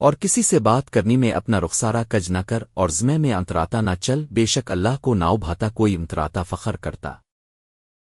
اور کسی سے بات کرنی میں اپنا رخسارہ کج نہ کر اور زمے میں انتراتا نہ چل، بے شک اللہ کو ناؤ بھاتا کوئی انتراتا فخر کرتا۔